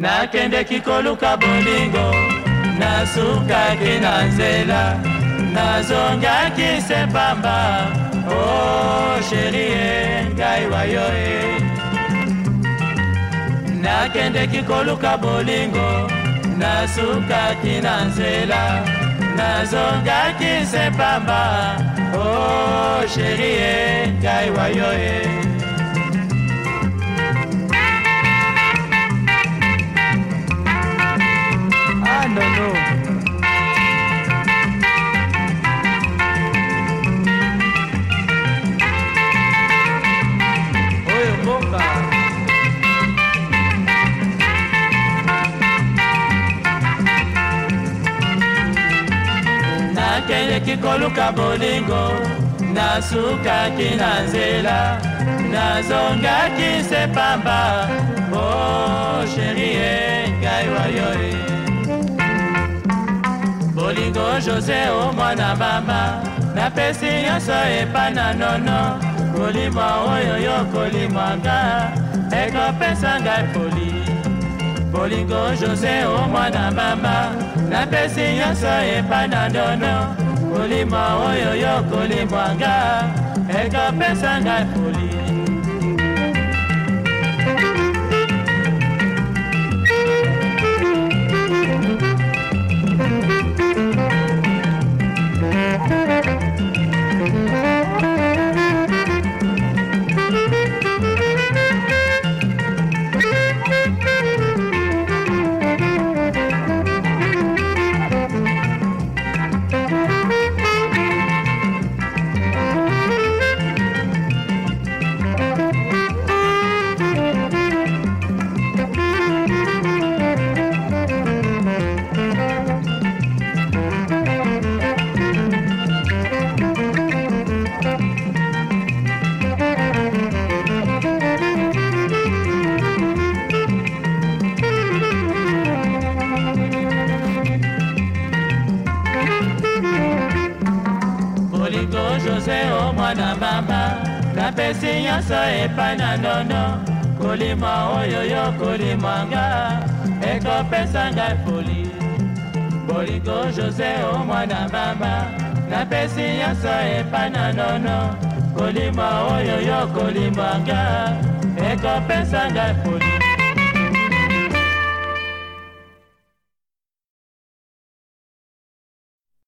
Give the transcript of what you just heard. nakendeki koluka bolingo nasukaki na nzela nazongaki se pamba o oh, sheri e ngai wayo e nakendeki koluka bolingo nasukaki na nzela nazongaki se pamba o oh, sheri e ngai wayo e nono oyo mboka nakendeki koluka bolingo nasukaki na nzela nazongaki se pamba bolingo jose o mwana bamba napesi nyonso epa na nono kolimwa oyo yo kolimwanga ekopesa ngai poli bolingo jose o mwana bamba napesi nyonso epa na nono kolimwa oyo yo kolimwanga ekopesa ngai poli mama na mama napesi nyonso epai na nono kolima oyo yo kolimanga ekopesa ngai foli bolingo jose o mwana mama napesi nyonso epai na nono kolima oyo yo kolimanga ekopesa ngai foli